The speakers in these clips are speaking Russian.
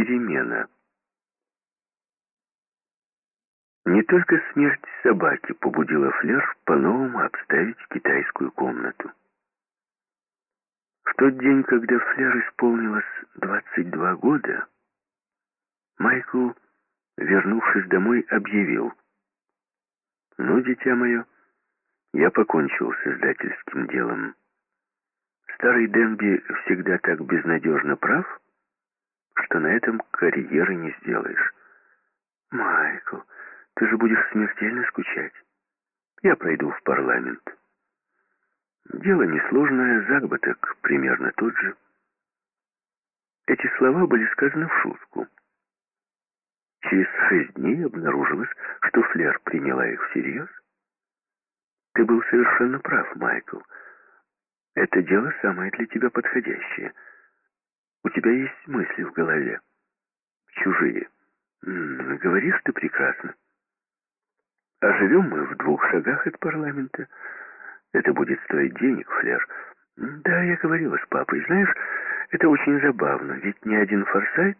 перемена. Не только смерть собаки побудила Флер по-новому обставить китайскую комнату. В тот день, когда Флер исполнилось 22 года, Майкл, вернувшись домой, объявил. «Ну, дитя мое, я покончил с издательским делом. Старый Денби всегда так безнадежно прав, что на этом карьеры не сделаешь. Майкл, ты же будешь смертельно скучать. Я пройду в парламент. Дело несложное, заработок примерно тот же. Эти слова были сказаны в шутку. Через шесть дней обнаружилось, что Флер приняла их всерьез. Ты был совершенно прав, Майкл. Это дело самое для тебя подходящее. У тебя есть мысли в голове. Чужие. Говоришь ты прекрасно. А живем мы в двух шагах от парламента. Это будет стоить денег, Флер. Да, я говорила с папой. Знаешь, это очень забавно, ведь ни один Форсайт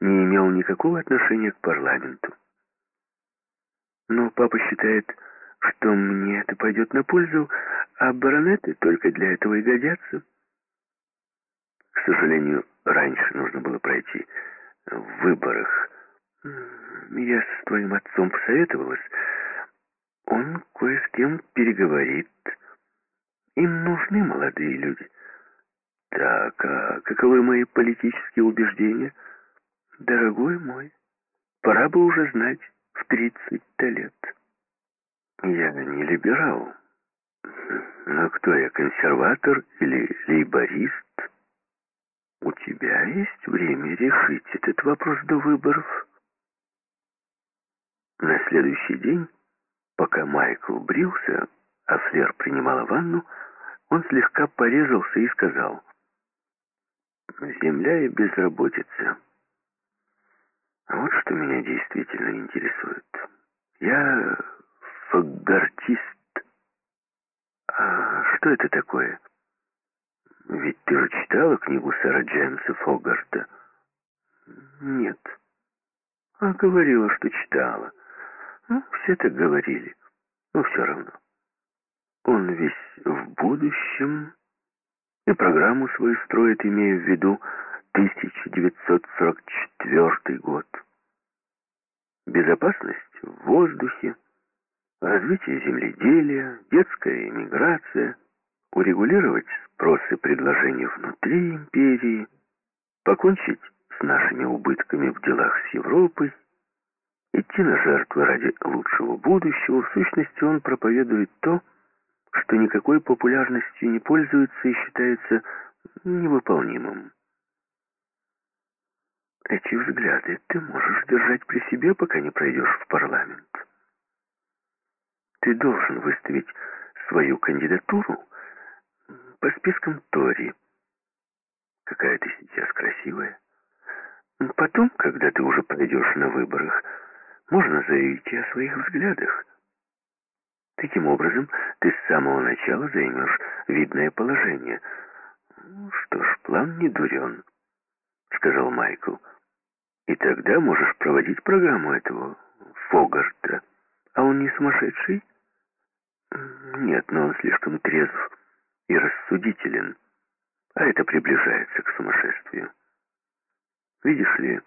не имел никакого отношения к парламенту. Но папа считает, что мне это пойдет на пользу, а баронеты только для этого и годятся. К сожалению, раньше нужно было пройти в выборах. Я с твоим отцом посоветовалась. Он кое с кем переговорит. Им нужны молодые люди. Так, а каковы мои политические убеждения? Дорогой мой, пора бы уже знать в тридцать-то лет. Я не либерал. Но кто я, консерватор или лейборист? У тебя есть время решить этот вопрос до выборов. На следующий день, пока Майкл брился, а Флер принимала ванну, он слегка порезался и сказал, «Земля и безработица. Вот что меня действительно интересует. Я фагартист. А что это такое? Ведь ты же читала книгу сэра Джеймса Фогарта? Нет. А говорила, что читала. Ну, все так говорили. Но все равно. Он весь в будущем и программу свою строит, имея в виду 1944 год. Безопасность в воздухе, развитие земледелия, детская эмиграция, урегулировать спрос и предложение внутри империи, покончить с нашими убытками в делах с Европой, идти на жертвы ради лучшего будущего. В сущности, он проповедует то, что никакой популярностью не пользуется и считается невыполнимым. Эти взгляды ты можешь держать при себе, пока не пройдешь в парламент. Ты должен выставить свою кандидатуру по спискам Тори. Какая ты сейчас красивая. Потом, когда ты уже пройдешь на выборах, можно заявить и о своих взглядах. Таким образом, ты с самого начала займешь видное положение. Что ж, план не дурен, сказал Майкл. И тогда можешь проводить программу этого Фогарта. А он не сумасшедший? Нет, но он слишком трезв и рассудителен, а это приближается к сумасшествию. Видишь ли,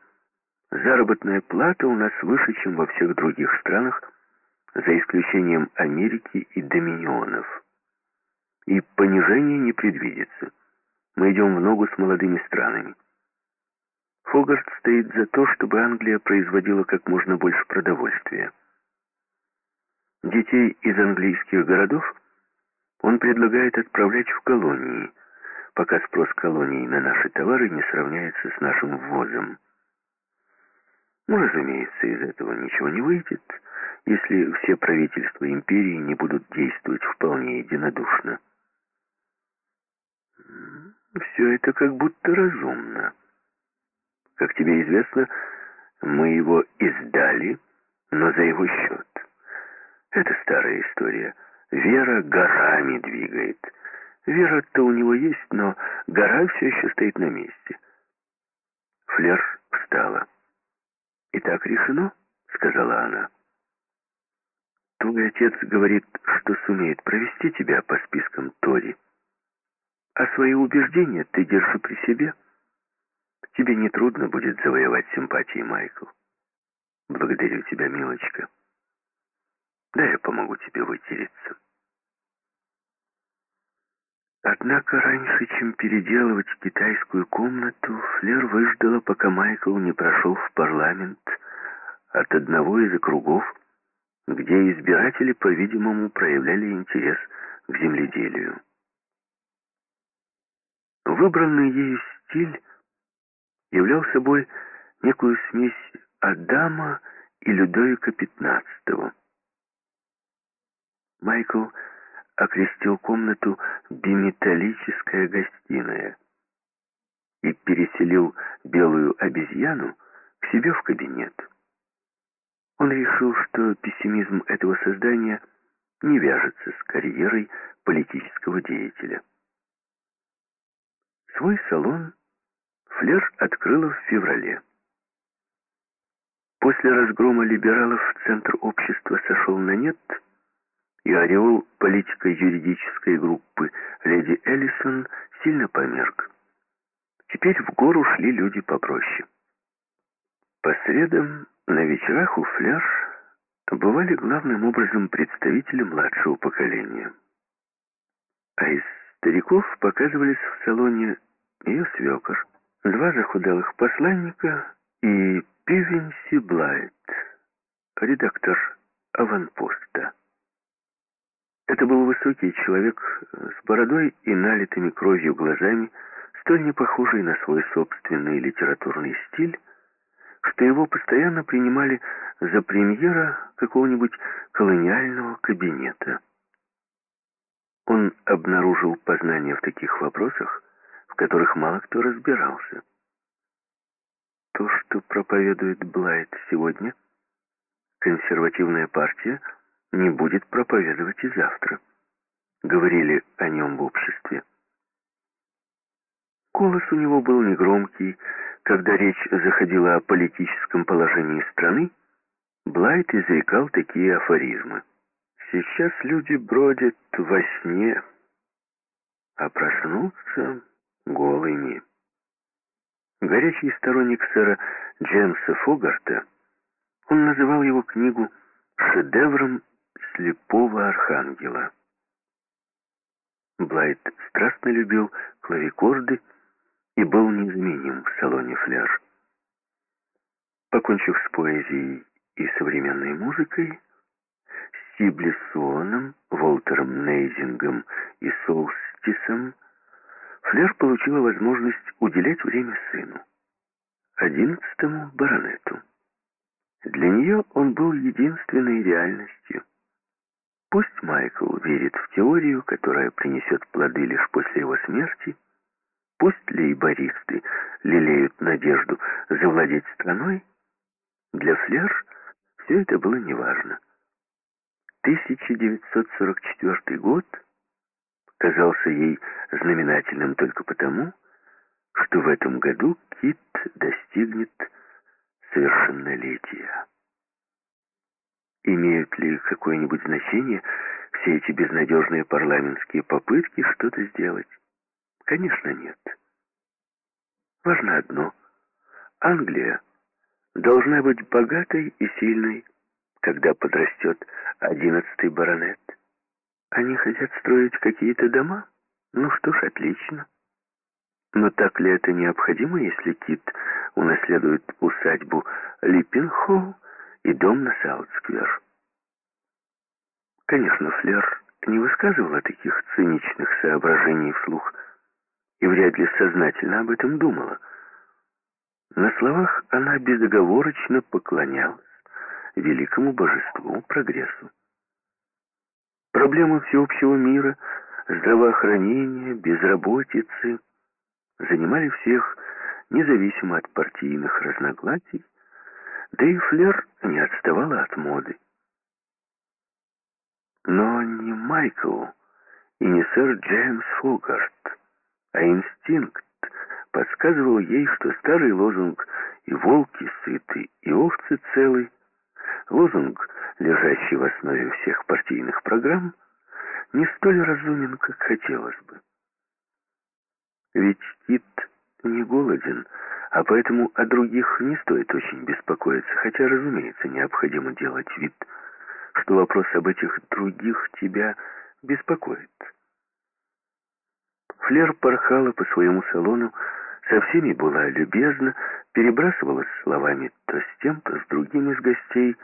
заработная плата у нас выше, чем во всех других странах, за исключением Америки и Доминионов. И понижение не предвидится. Мы идем в ногу с молодыми странами. Хогарт стоит за то, чтобы Англия производила как можно больше продовольствия. Детей из английских городов он предлагает отправлять в колонии, пока спрос колоний на наши товары не сравняется с нашим ввозом. Ну, разумеется, из этого ничего не выйдет, если все правительства империи не будут действовать вполне единодушно. Все это как будто разумно. Как тебе известно, мы его издали, но за его счет. Это старая история. Вера горами двигает. Вера-то у него есть, но гора все еще стоит на месте. Флер встала. «И так решено?» — сказала она. «Твой отец говорит, что сумеет провести тебя по спискам Тори. А свои убеждения ты держи при себе. Тебе не трудно будет завоевать симпатии, Майкл. Благодарю тебя, милочка. Да, я помогу тебе вытереться». Однако раньше, чем переделывать китайскую комнату, Флер выждала, пока Майкл не прошел в парламент от одного из округов, где избиратели, по-видимому, проявляли интерес к земледелию. Выбранный ею стиль являл собой некую смесь Адама и Людовика XV. Майкл окрестил комнату «биметаллическая гостиная» и переселил белую обезьяну к себе в кабинет. Он решил, что пессимизм этого создания не вяжется с карьерой политического деятеля. Свой салон Флер открыла в феврале. После разгрома либералов центр общества сошел на нет – и ореол политико-юридической группы леди Эллисон сильно померк. Теперь в гору шли люди попроще. По средам на вечерах у Фляж бывали главным образом представители младшего поколения. А из стариков показывались в салоне ее свекор, два захудалых посланника и Пивенси Блайт, редактор аванпоста. Это был высокий человек с бородой и налитыми кровью глазами, столь не похожий на свой собственный литературный стиль, что его постоянно принимали за премьера какого-нибудь колониального кабинета. Он обнаружил познания в таких вопросах, в которых мало кто разбирался. То, что проповедует Блайт сегодня, консервативная партия – не будет проповедовать и завтра. Говорили о нем в обществе. Голос у него был негромкий. Когда речь заходила о политическом положении страны, Блайт изрекал такие афоризмы. «Сейчас люди бродят во сне, а проснутся голыми». Горячий сторонник сэра Джеймса Фогарта, он называл его книгу шедевром слепого архангела. Блайт страстно любил клавикорды и был неизменим в салоне «Фляж». Покончив с поэзией и современной музыкой, Сиблисоном, Волтером Нейзингом и Солстисом, Флер получила возможность уделять время сыну, одиннадцатому баронету. Для нее он был единственной реальностью. Пусть Майкл верит в теорию, которая принесет плоды лишь после его смерти, пусть лейбористы лелеют надежду завладеть страной, для Флер все это было неважно. 1944 год казался ей знаменательным только потому, что в этом году Кит достигнет совершеннолетия. Имеют ли какое-нибудь значение все эти безнадежные парламентские попытки что-то сделать? Конечно, нет. Важно одно. Англия должна быть богатой и сильной, когда подрастет одиннадцатый баронет. Они хотят строить какие-то дома? Ну что ж, отлично. Но так ли это необходимо, если Кит унаследует усадьбу Липпенхолл и дом на Саутсквер. Конечно, Флер не высказывала таких циничных соображений вслух и вряд ли сознательно об этом думала. На словах она безоговорочно поклонялась великому божеству, прогрессу. Проблемы всеобщего мира, здравоохранения, безработицы занимали всех, независимо от партийных разногласий, да и Флер не отставала от моды. Но не Майкл и не сэр Джеймс Фогарт, а инстинкт подсказывал ей, что старый лозунг «И волки сыты, и овцы целы» лозунг, лежащий в основе всех партийных программ, не столь разумен, как хотелось бы. Ведь Кит не голоден, а поэтому о других не стоит очень беспокоиться, хотя, разумеется, необходимо делать вид, что вопрос об этих других тебя беспокоит. Флер порхала по своему салону, со всеми была любезна, перебрасывалась словами то с тем, то с другим из гостей.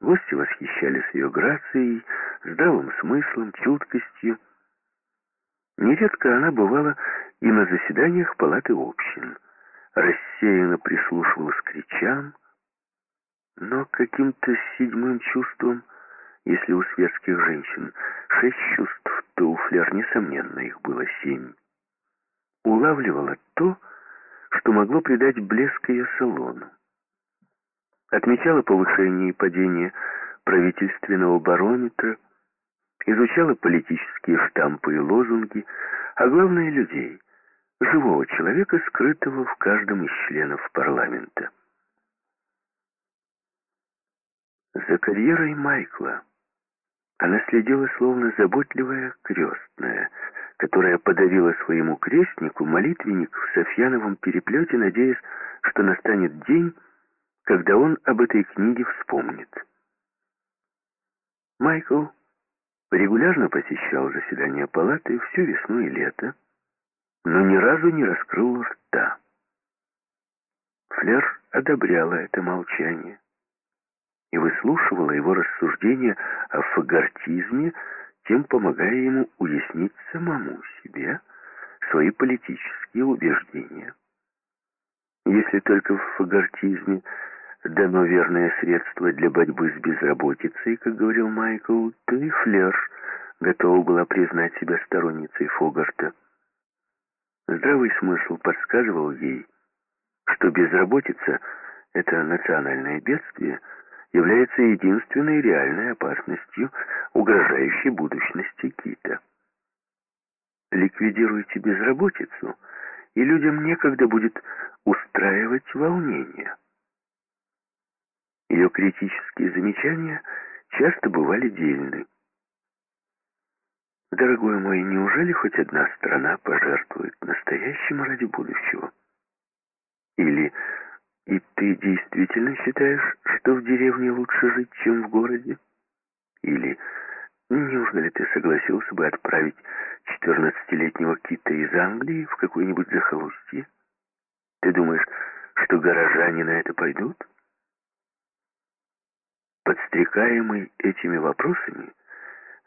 Гости восхищались ее грацией, здравым смыслом, чуткостью. Нередко она бывала и на заседаниях палаты общин. Рассеянно прислушивалась к речам, но каким-то седьмым чувством, если у светских женщин. Шесть чувств, то у Флер, несомненно, их было семь, улавливала то, что могло придать блеск ее салону. Отмечала повышение и падение правительственного барометра, изучала политические штампы и лозунги, а главное людей, живого человека, скрытого в каждом из членов парламента. За карьерой Майкла она следила словно заботливая крестная, которая подарила своему крестнику молитвенник в Софьяновом переплете, надеясь, что настанет день, когда он об этой книге вспомнит. Майкл регулярно посещал заседания палаты всю весну и лето, но ни разу не раскрыл рта. Флер одобряла это молчание и выслушивала его рассуждения о фагортизме, тем помогая ему уяснить самому себе свои политические убеждения. Если только в фагортизме дано верное средство для борьбы с безработицей, как говорил Майкл, то и Флер готова была признать себя сторонницей Фогарта. Здравый смысл подсказывал ей, что безработица — это национальное бедствие, является единственной реальной опасностью, угрожающей будущности Кита. Ликвидируйте безработицу, и людям некогда будет устраивать волнения. Ее критические замечания часто бывали дельны. Дорогой мой, неужели хоть одна страна пожертвует настоящим ради будущего? Или и ты действительно считаешь, что в деревне лучше жить, чем в городе? Или неужели ты согласился бы отправить четырнадцатилетнего Кита из Англии в какое-нибудь захолустье? Ты думаешь, что горожане на это пойдут? Подстрекаемый этими вопросами,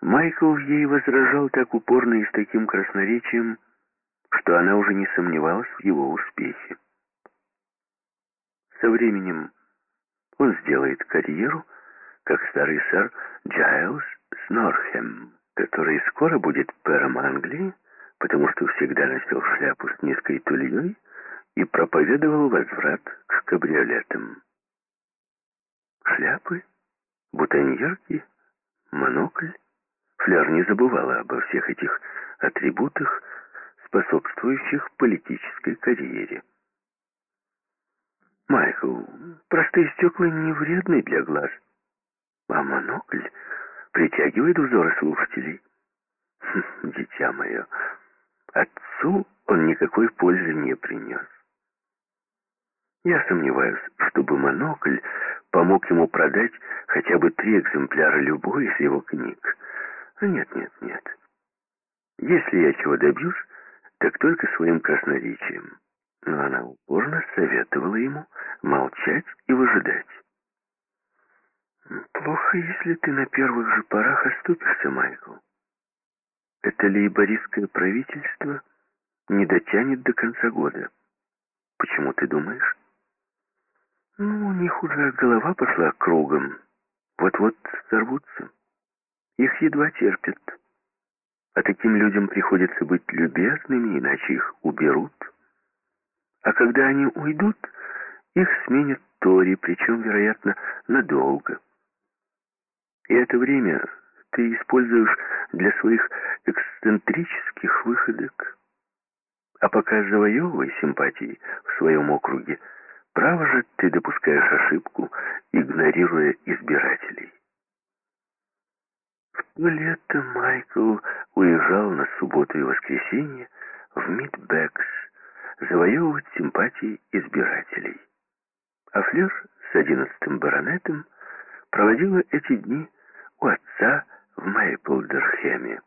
Майкл ей возражал так упорно и с таким красноречием, что она уже не сомневалась в его успехе. Со временем он сделает карьеру, как старый сэр Джайлз Снорхем, который скоро будет пэром Англии, потому что всегда носил шляпу с низкой тульей и проповедовал возврат к кабриолетам. Шляпы, бутоньерки, монокль. Фляр не забывала обо всех этих атрибутах, способствующих политической карьере. Майкл, простые стекла не вредны для глаз, а монокль притягивает взоры слушателей. Дитя мое, отцу он никакой пользы не принес. Я сомневаюсь, чтобы монокль помог ему продать хотя бы три экземпляра любой из его книг. Нет, нет, нет. Если я чего добьюсь, так только своим красноречием но она упорно советовала ему молчать и выжидать. «Плохо, если ты на первых же порах оступишься, Майкл. Это лейбористское правительство не дотянет до конца года. Почему ты думаешь?» «Ну, у них уже голова пошла кругом. Вот-вот сорвутся. Их едва терпят. А таким людям приходится быть любезными, иначе их уберут». А когда они уйдут, их сменят Тори, причем, вероятно, надолго. И это время ты используешь для своих эксцентрических выходок. А пока завоевывай симпатии в своем округе, право же ты допускаешь ошибку, игнорируя избирателей. В то лето Майкл уезжал на субботу и воскресенье в Мидбекс завоевывать симпатии избирателей. А Флер с одиннадцатым баронетом проводила эти дни у отца в Мейплдерхеме.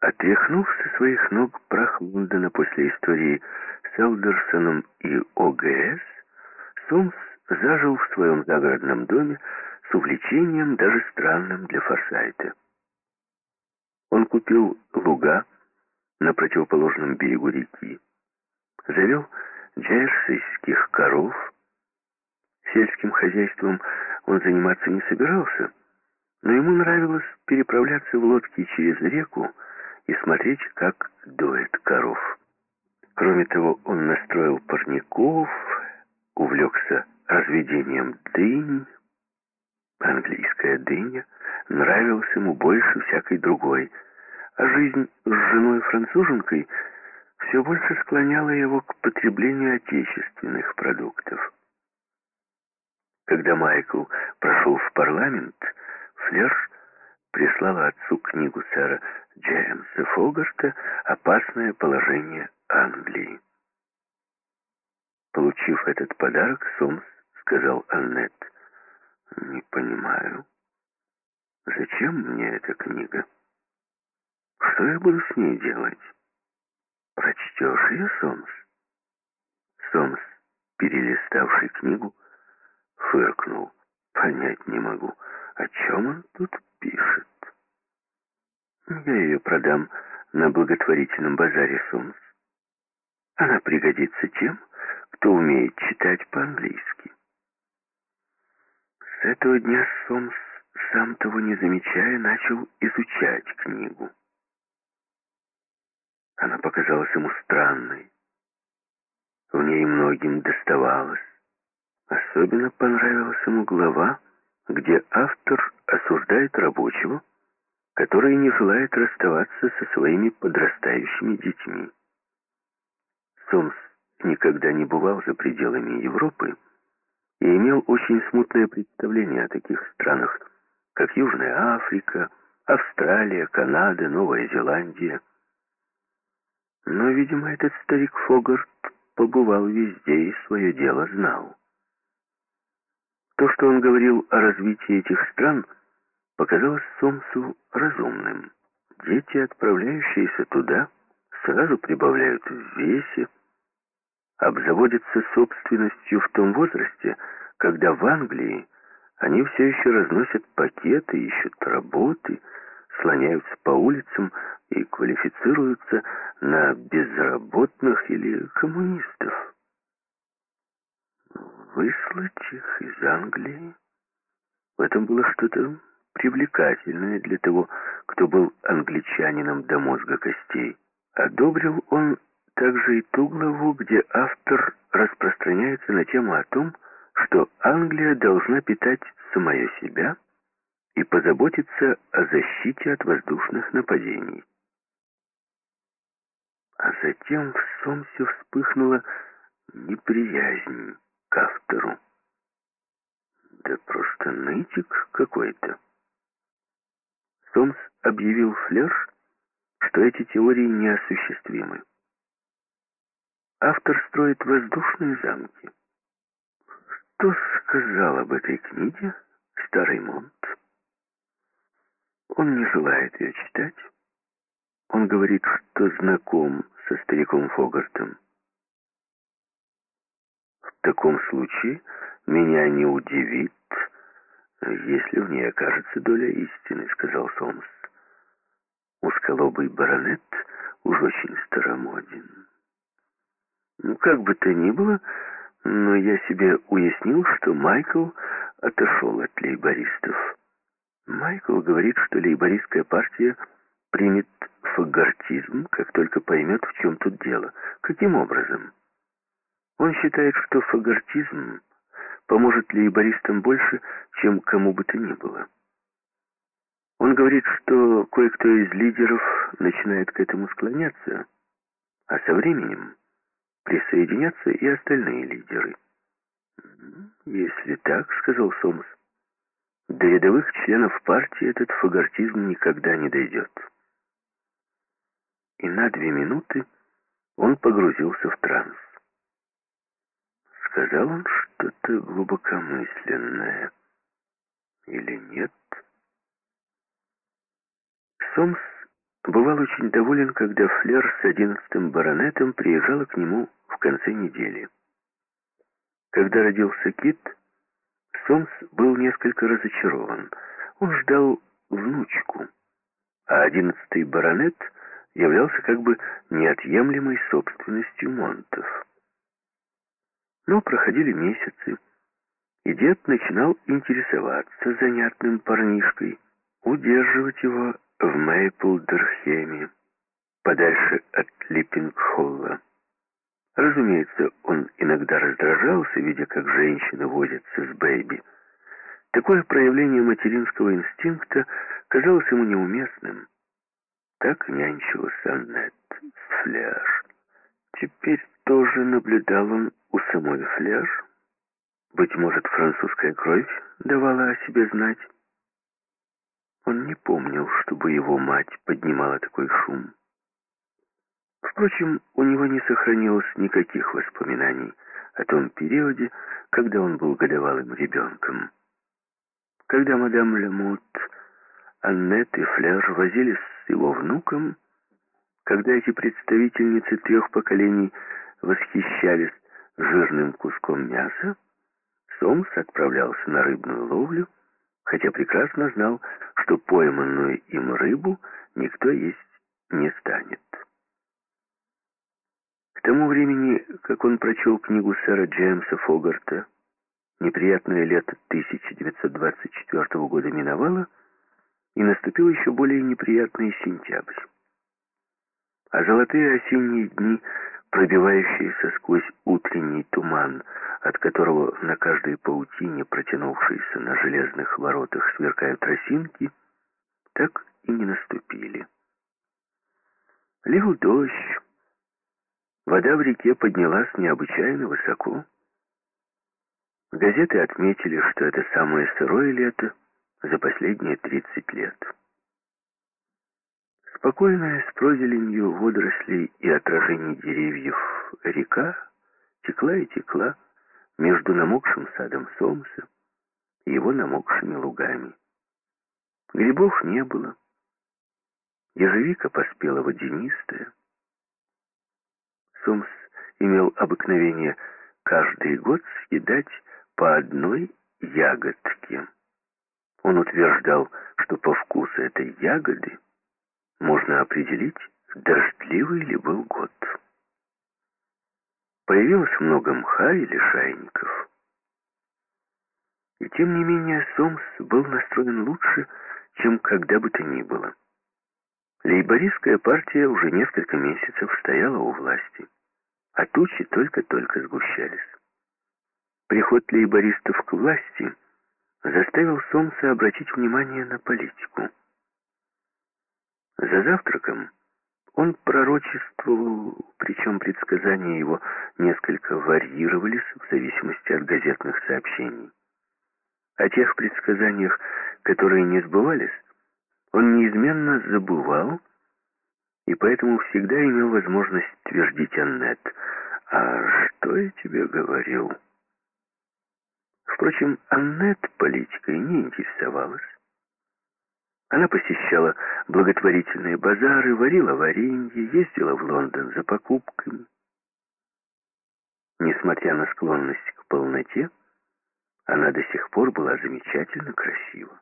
Отряхнув со своих ног прах Лондона после истории с Элдерсоном и ОГС, Сомс зажил в своем загородном доме с увлечением, даже странным для Форсайта. Он купил луга на противоположном берегу реки, завел джерсийских коров. Сельским хозяйством он заниматься не собирался, но ему нравилось переправляться в лодке через реку, и смотреть, как доет коров. Кроме того, он настроил парников, увлекся разведением дынь. Английская дыня нравилась ему больше всякой другой, а жизнь с женой-француженкой все больше склоняла его к потреблению отечественных продуктов. Когда Майкл прошел в парламент, Флерш прислала отцу книгу сэра Джеймса Фогарта «Опасное положение Англии». Получив этот подарок, Сомс сказал Аннет, «Не понимаю, зачем мне эта книга? Что я буду с ней делать? Прочтешь ее, Сомс?» Сомс, перелиставший книгу, фыркнул. «Понять не могу, о чем он тут пишет. Я ее продам на благотворительном базаре Сомс. Она пригодится тем, кто умеет читать по-английски. С этого дня Сомс, сам того не замечая, начал изучать книгу. Она показалась ему странной. В ней многим доставалось. Особенно понравилась ему глава, где автор осуждает рабочего, который не желает расставаться со своими подрастающими детьми. Сомс никогда не бывал за пределами Европы и имел очень смутное представление о таких странах, как Южная Африка, Австралия, Канада, Новая Зеландия. Но, видимо, этот старик Фогарт побывал везде и свое дело знал. То, что он говорил о развитии этих стран, показалось Сомсу разумным. Дети, отправляющиеся туда, сразу прибавляют в весе, обзаводятся собственностью в том возрасте, когда в Англии они все еще разносят пакеты, ищут работы, слоняются по улицам и квалифицируются на безработных или коммунистов выслать их из Англии. В этом было что-то привлекательное для того, кто был англичанином до мозга костей. Одобрил он также и ту главу, где автор распространяется на тему о том, что Англия должна питать самое себя и позаботиться о защите от воздушных нападений. А затем в Сомсе вспыхнула неприязнь к автору. Да просто нытик какой-то. Сомс объявил Флерш, что эти теории неосуществимы. Автор строит воздушные замки. Что сказал об этой книге старый Монт? Он не желает ее читать. Он говорит, что знаком со стариком Фогартом. В таком случае меня не удивит, если в ней окажется доля истины, сказал Сомс. Узколобый баронет уж очень старомоден. Ну, как бы то ни было, но я себе уяснил, что Майкл отошел от лейбористов. Майкл говорит, что лейбористская партия примет фагортизм, как только поймет, в чем тут дело. Каким образом? Он считает, что фагортизм поможет лейбористам больше, чем кому бы то ни было. Он говорит, что кое-кто из лидеров начинает к этому склоняться, а со временем присоединятся и остальные лидеры. «Если так, — сказал Сомс, — до рядовых членов партии этот фагортизм никогда не дойдет». И на две минуты он погрузился в транс. Сказал он что-то глубокомысленное или нет? Сомс бывал очень доволен, когда Флер с одиннадцатым баронетом приезжала к нему в конце недели. Когда родился Кит, Сомс был несколько разочарован. Он ждал внучку, а одиннадцатый баронет являлся как бы неотъемлемой собственностью Монтов. Но проходили месяцы, и дед начинал интересоваться занятным парнишкой, удерживать его в Мейплдерхеме, подальше от Липпингхолла. Разумеется, он иногда раздражался, видя, как женщины возятся с Бэйби. Такое проявление материнского инстинкта казалось ему неуместным. Так нянчилась Аннет с Фляж. Теперь тоже наблюдал он у самой Фляж. Быть может, французская кровь давала о себе знать. Он не помнил, чтобы его мать поднимала такой шум. Впрочем, у него не сохранилось никаких воспоминаний о том периоде, когда он был годовалым ребенком. Когда мадам Лемут, Аннет и Фляж возились с его внуком, когда эти представительницы трех поколений восхищались жирным куском мяса, Сомс отправлялся на рыбную ловлю, хотя прекрасно знал, что пойманную им рыбу никто есть не станет. К тому времени, как он прочел книгу сэра Джеймса Фогарта, неприятное лето 1924 года миновало, и наступил еще более неприятный сентябрь. А золотые осенние дни, пробивающиеся сквозь утренний туман, от которого на каждой паутине, протянувшейся на железных воротах, сверкают росинки, так и не наступили. Лил дождь. Вода в реке поднялась необычайно высоко. Газеты отметили, что это самое сырое лето за последние 30 лет. Спокойная с прозеленью водорослей и отражений деревьев река текла и текла между намокшим садом Сомса и его намокшими лугами. Грибов не было. Ежевика поспела водянистая. Сомс имел обыкновение каждый год съедать по одной ягодке. Он утверждал, что по вкусу этой ягоды можно определить, дождливый ли был год. Появилось много мха и лишайников. И тем не менее Сомс был настроен лучше, чем когда бы то ни было. Лейбористская партия уже несколько месяцев стояла у власти, а тучи только-только сгущались. Приход лейбористов к власти заставил Сомса обратить внимание на политику. За завтраком он пророчествовал, причем предсказания его несколько варьировались в зависимости от газетных сообщений. О тех предсказаниях, которые не сбывались, он неизменно забывал, и поэтому всегда имел возможность твердить Аннет, «А что я тебе говорил?» Впрочем, Аннет политикой не интересовалась. Она посещала благотворительные базары, варила варенье, ездила в Лондон за покупками. Несмотря на склонность к полноте, она до сих пор была замечательно красива.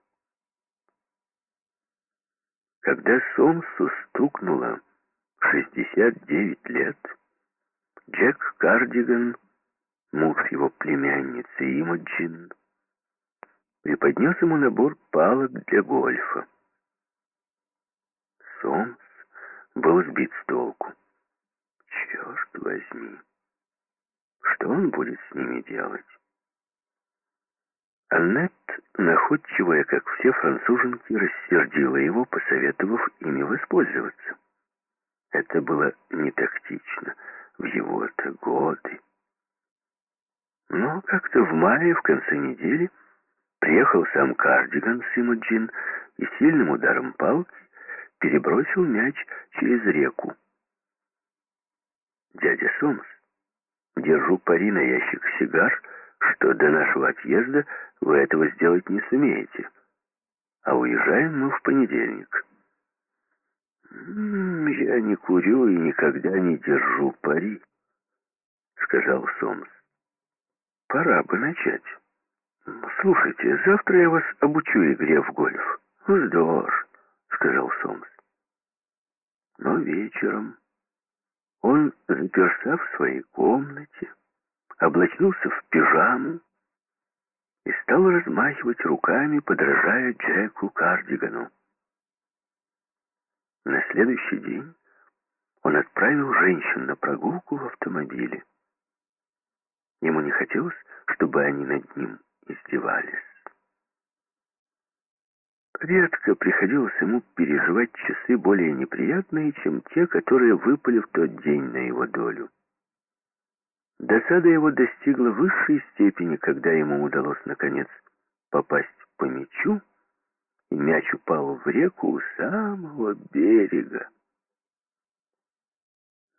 Когда Сомсу стукнуло 69 лет, Джек Кардиган, муж его племянницы Имоджин, преподнес ему набор палок для гольфа. Сомс был сбит с толку. Черт возьми, что он будет с ними делать? Аннет, находчивая, как все француженки, рассердила его, посоветовав ими воспользоваться. Это было не тактично в его-то годы. Но как-то в мае, в конце недели, приехал сам Кардиган с Имаджин и сильным ударом палки перебросил мяч через реку. «Дядя Сомс, держу пари на ящик сигар, что до нашего отъезда вы этого сделать не сумеете, а уезжаем мы в понедельник». «Я не курю и никогда не держу пари», — сказал Сомс. «Пора бы начать. Слушайте, завтра я вас обучу игре в гольф». «Вздор», — сказал Сомс. Но вечером он заперся в своей комнате, облачился в пижаму и стал размахивать руками, подражая Джеку Кардигану. На следующий день он отправил женщин на прогулку в автомобиле. Ему не хотелось, чтобы они над ним издевались. Редко приходилось ему переживать часы более неприятные, чем те, которые выпали в тот день на его долю. Досада его достигла высшей степени, когда ему удалось, наконец, попасть по мячу, и мяч упал в реку у самого берега.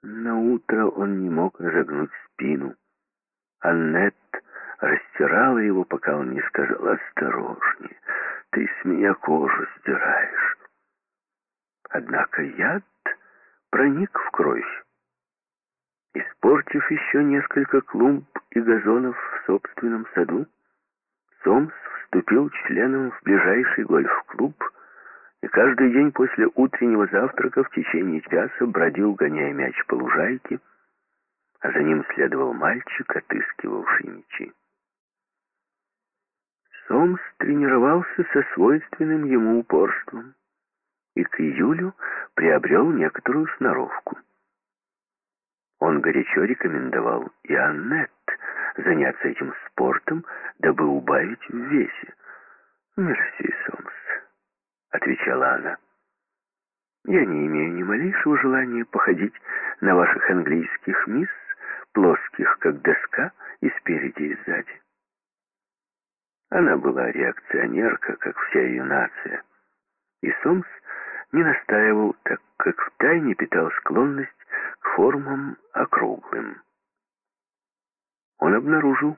На утро он не мог разогнуть спину. Аннет растирала его, пока он не сказал «Осторожнее, ты с меня кожу сдираешь». Однако яд проник в кровь. Испортив еще несколько клумб и газонов в собственном саду, Сомс вступил членом в ближайший гольф-клуб и каждый день после утреннего завтрака в течение часа бродил, гоняя мяч по лужайке, а за ним следовал мальчик, отыскивавший мячи. Сомс тренировался со свойственным ему упорством и к июлю приобрел некоторую сноровку. Он горячо рекомендовал и заняться этим спортом, дабы убавить в весе. «Мерси, Сомс», — отвечала она. «Я не имею ни малейшего желания походить на ваших английских мисс, плоских, как доска, и спереди, и сзади». Она была реакционерка, как вся ее нация. И Сомс не настаивал, так как втайне питал склонность к формам округлым он обнаружил,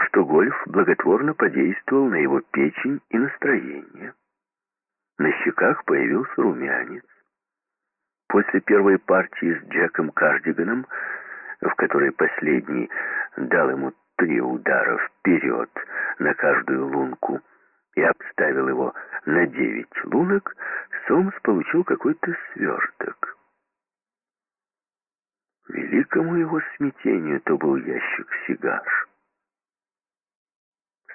что гольф благотворно подействовал на его печень и настроение. На щеках появился румянец. После первой партии с Джеком Кардиганом, в которой последний дал ему три удара вперед на каждую лунку и обставил его на девять лунок, Сомс получил какой-то сверток. Великому его смятению то был ящик сигар.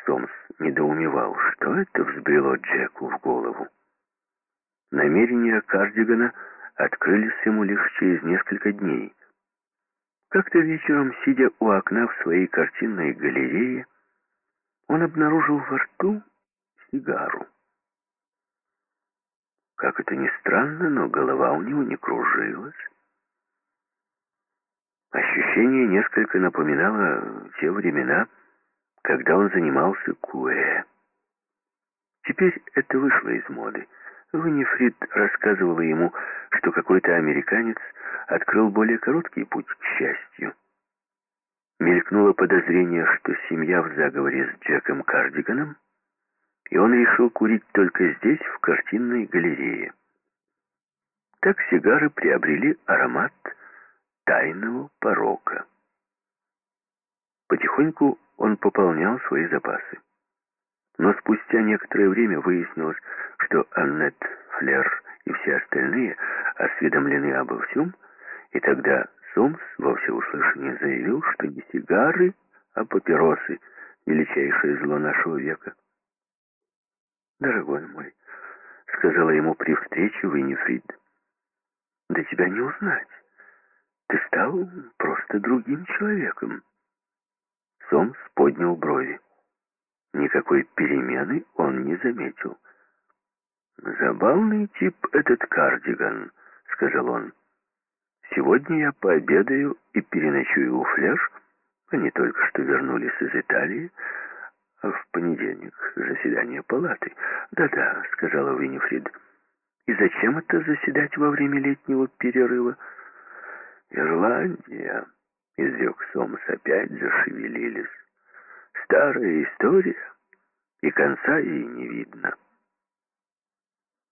Сомс недоумевал, что это взбрело Джеку в голову. Намерения Кардигана открылись ему лишь через несколько дней. Как-то вечером, сидя у окна в своей картинной галерее, он обнаружил во рту сигару. Как это ни странно, но голова у него не кружилась. Ощущение несколько напоминало те времена, когда он занимался куэ. Теперь это вышло из моды. Виннифрид рассказывала ему, что какой-то американец открыл более короткий путь к счастью. Мелькнуло подозрение, что семья в заговоре с Джеком Кардиганом, и он решил курить только здесь, в картинной галерее. Так сигары приобрели аромат тайного порока. Потихоньку он пополнял свои запасы. Но спустя некоторое время выяснилось, что Аннет Флер и все остальные осведомлены обо всем, и тогда Сомс во всеуслышание заявил, что не сигары, а папиросы — величайшее зло нашего века. «Дорогой мой», — сказала ему при встрече Виннифрид, — «да тебя не узнать. Ты стал просто другим человеком. Сомс поднял брови. Никакой перемены он не заметил. «Забавный тип этот кардиган», — сказал он. «Сегодня я пообедаю и переночую у Фляж. Они только что вернулись из Италии, а в понедельник заседание палаты». «Да-да», — сказала Виннифрид. «И зачем это заседать во время летнего перерыва?» «Ирландия», — изрек Сомс, опять зашевелились. «Старая история, и конца ей не видно».